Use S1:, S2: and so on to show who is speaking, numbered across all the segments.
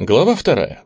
S1: Глава вторая.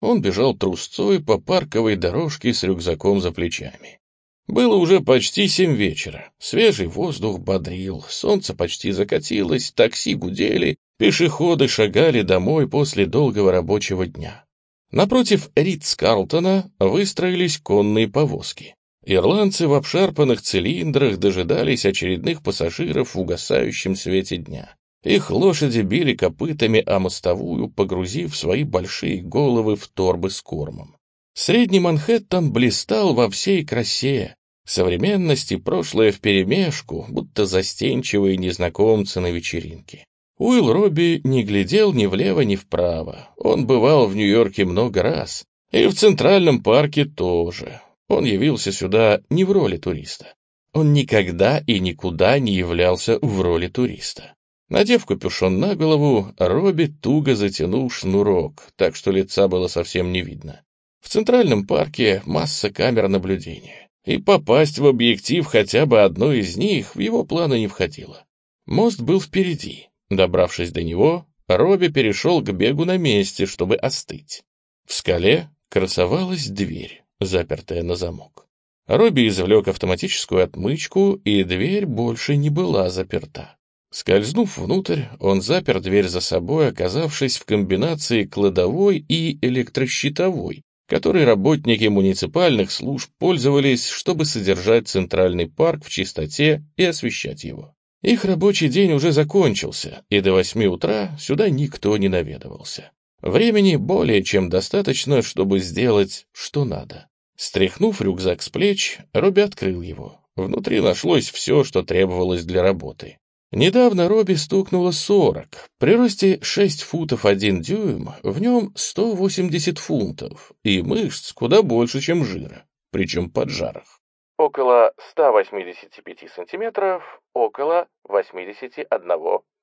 S1: Он бежал трусцой по парковой дорожке с рюкзаком за плечами. Было уже почти семь вечера. Свежий воздух бодрил, солнце почти закатилось, такси гудели, пешеходы шагали домой после долгого рабочего дня. Напротив Ридс-Карлтона выстроились конные повозки. Ирландцы в обшарпанных цилиндрах дожидались очередных пассажиров в угасающем свете дня. Их лошади били копытами о мостовую, погрузив свои большие головы в торбы с кормом. Средний Манхэттен блистал во всей красе. Современность и прошлое вперемешку, будто застенчивые незнакомцы на вечеринке. Уилл Робби не глядел ни влево, ни вправо. Он бывал в Нью-Йорке много раз. И в Центральном парке тоже. Он явился сюда не в роли туриста. Он никогда и никуда не являлся в роли туриста. Надев капюшон на голову, Робби туго затянул шнурок, так что лица было совсем не видно. В Центральном парке масса камер наблюдения, и попасть в объектив хотя бы одной из них в его планы не входило. Мост был впереди. Добравшись до него, Робби перешел к бегу на месте, чтобы остыть. В скале красовалась дверь, запертая на замок. Робби извлек автоматическую отмычку, и дверь больше не была заперта. Скользнув внутрь, он запер дверь за собой, оказавшись в комбинации кладовой и электрощитовой, которой работники муниципальных служб пользовались, чтобы содержать центральный парк в чистоте и освещать его. Их рабочий день уже закончился, и до восьми утра сюда никто не наведывался. Времени более чем достаточно, чтобы сделать, что надо. Стряхнув рюкзак с плеч, Робби открыл его. Внутри нашлось все, что требовалось для работы. Недавно Робби стукнуло 40. При росте 6 футов 1 дюйм в нем 180 фунтов, и мышц куда больше, чем жира, причем поджарах.
S2: Около 185 сантиметров, около 81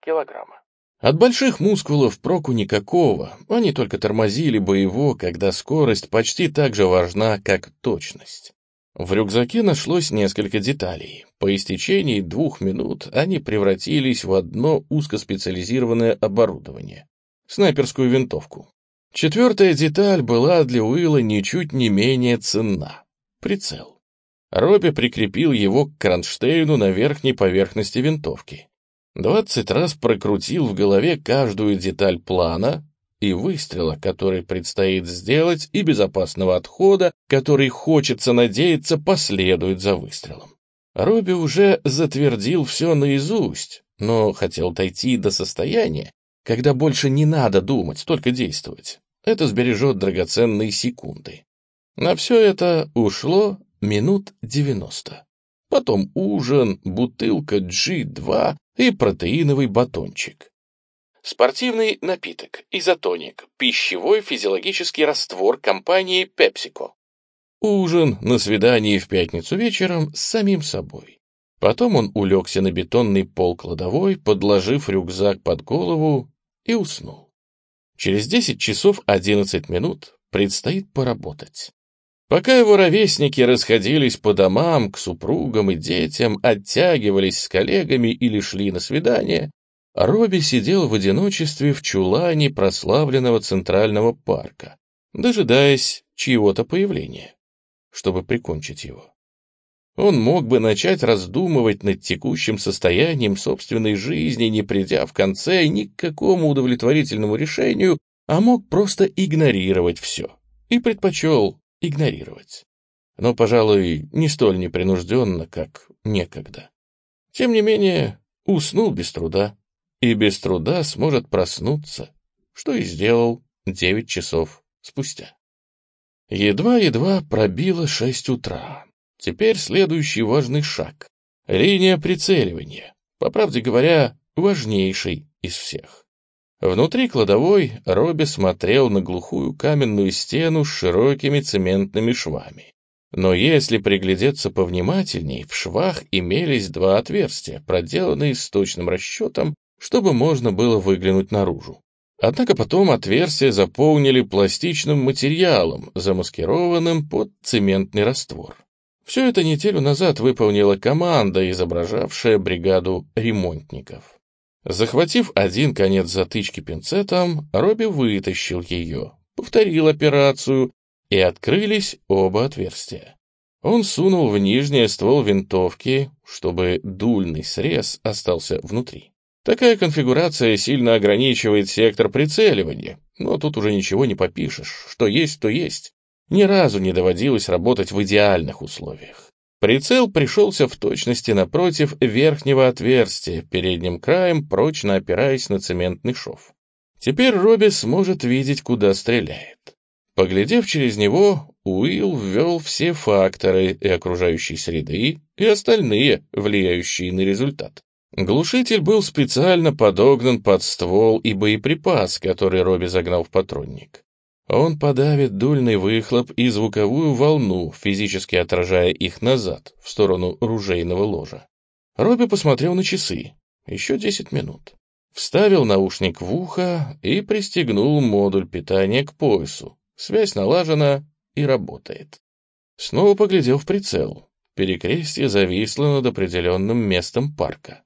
S2: килограмма.
S1: От больших мускулов проку никакого, они только тормозили бы его, когда скорость почти так же важна, как точность. В рюкзаке нашлось несколько деталей. По истечении двух минут они превратились в одно узкоспециализированное оборудование — снайперскую винтовку. Четвертая деталь была для Уилла ничуть не менее ценна — прицел. Робби прикрепил его к кронштейну на верхней поверхности винтовки. Двадцать раз прокрутил в голове каждую деталь плана, и выстрела, который предстоит сделать, и безопасного отхода, который, хочется надеяться, последует за выстрелом. Робби уже затвердил все наизусть, но хотел дойти до состояния, когда больше не надо думать, только действовать. Это сбережет драгоценные секунды. На все это ушло минут девяносто. Потом ужин, бутылка G2 и протеиновый батончик.
S2: Спортивный напиток, изотоник, пищевой физиологический раствор компании PepsiCo.
S1: Ужин на свидании в пятницу вечером с самим собой. Потом он улегся на бетонный пол кладовой, подложив рюкзак под голову и уснул. Через 10 часов 11 минут предстоит поработать. Пока его ровесники расходились по домам, к супругам и детям, оттягивались с коллегами или шли на свидание, Робби сидел в одиночестве в чулане прославленного Центрального парка, дожидаясь чьего-то появления, чтобы прикончить его. Он мог бы начать раздумывать над текущим состоянием собственной жизни, не придя в конце ни к какому удовлетворительному решению, а мог просто игнорировать все. И предпочел игнорировать. Но, пожалуй, не столь непринужденно, как некогда. Тем не менее, уснул без труда и без труда сможет проснуться, что и сделал девять часов спустя. Едва-едва пробило шесть утра. Теперь следующий важный шаг — линия прицеливания, по правде говоря, важнейший из всех. Внутри кладовой Робби смотрел на глухую каменную стену с широкими цементными швами. Но если приглядеться повнимательней, в швах имелись два отверстия, проделанные с точным расчетом чтобы можно было выглянуть наружу. Однако потом отверстия заполнили пластичным материалом, замаскированным под цементный раствор. Все это неделю назад выполнила команда, изображавшая бригаду ремонтников. Захватив один конец затычки пинцетом, Робби вытащил ее, повторил операцию, и открылись оба отверстия. Он сунул в нижний ствол винтовки, чтобы дульный срез остался внутри. Такая конфигурация сильно ограничивает сектор прицеливания, но тут уже ничего не попишешь, что есть, то есть. Ни разу не доводилось работать в идеальных условиях. Прицел пришелся в точности напротив верхнего отверстия, передним краем прочно опираясь на цементный шов. Теперь Робби сможет видеть, куда стреляет. Поглядев через него, Уилл ввел все факторы и окружающей среды, и остальные, влияющие на результат. Глушитель был специально подогнан под ствол и боеприпас, который Робби загнал в патронник. Он подавит дульный выхлоп и звуковую волну, физически отражая их назад, в сторону ружейного ложа. Робби посмотрел на часы. Еще десять минут. Вставил наушник в ухо и пристегнул модуль питания к поясу. Связь налажена и работает. Снова поглядел в прицел. Перекрестие зависло над определенным местом парка.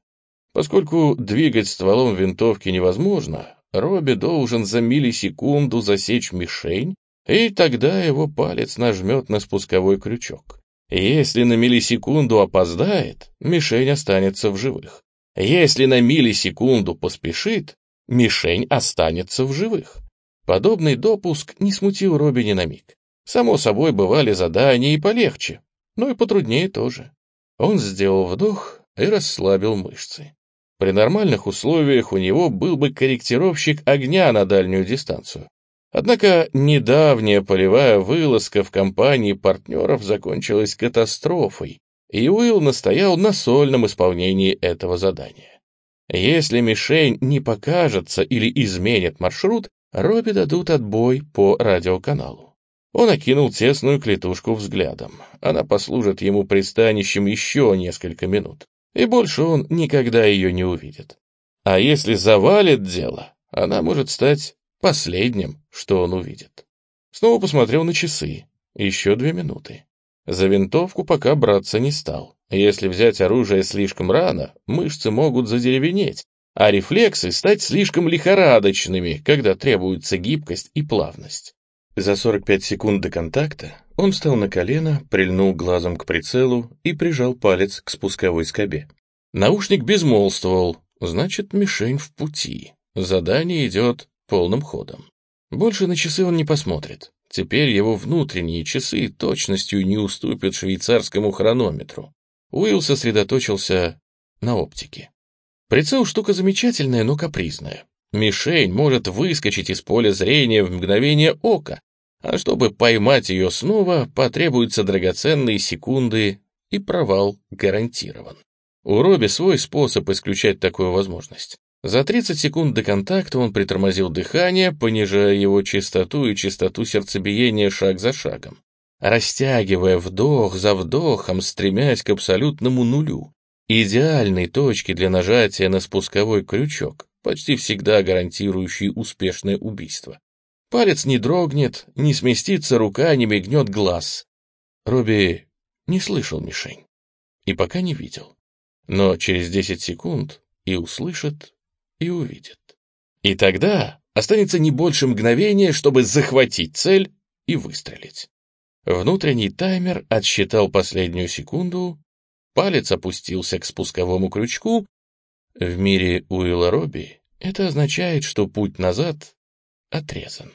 S1: Поскольку двигать стволом винтовки невозможно, Робби должен за миллисекунду засечь мишень, и тогда его палец нажмет на спусковой крючок. Если на миллисекунду опоздает, мишень останется в живых. Если на миллисекунду поспешит, мишень останется в живых. Подобный допуск не смутил Робби ни на миг. Само собой, бывали задания и полегче, но и потруднее тоже. Он сделал вдох и расслабил мышцы. При нормальных условиях у него был бы корректировщик огня на дальнюю дистанцию. Однако недавняя полевая вылазка в компании партнеров закончилась катастрофой, и Уилл настоял на сольном исполнении этого задания. Если мишень не покажется или изменит маршрут, Робби дадут отбой по радиоканалу. Он окинул тесную клетушку взглядом. Она послужит ему пристанищем еще несколько минут и больше он никогда ее не увидит. А если завалит дело, она может стать последним, что он увидит. Снова посмотрел на часы. Еще две минуты. За винтовку пока браться не стал. Если взять оружие слишком рано, мышцы могут задеревенеть, а рефлексы стать слишком лихорадочными, когда требуется гибкость и плавность. За 45 секунд до контакта он встал на колено, прильнул глазом к прицелу и прижал палец к спусковой скобе. Наушник безмолвствовал, значит, мишень в пути. Задание идет полным ходом. Больше на часы он не посмотрит. Теперь его внутренние часы точностью не уступят швейцарскому хронометру. Уилл сосредоточился на оптике. Прицел штука замечательная, но капризная. Мишень может выскочить из поля зрения в мгновение ока, а чтобы поймать ее снова, потребуются драгоценные секунды, и провал гарантирован. У Робби свой способ исключать такую возможность. За 30 секунд до контакта он притормозил дыхание, понижая его частоту и частоту сердцебиения шаг за шагом, растягивая вдох за вдохом, стремясь к абсолютному нулю, идеальной точке для нажатия на спусковой крючок, почти всегда гарантирующий успешное убийство. Палец не дрогнет, не сместится рука, не мигнет глаз. Робби не слышал мишень и пока не видел. Но через 10 секунд и услышит, и увидит. И тогда останется не больше мгновения, чтобы захватить цель и выстрелить. Внутренний таймер отсчитал последнюю секунду, палец опустился к спусковому крючку. В мире Уилла Робби это означает, что путь назад отрезан.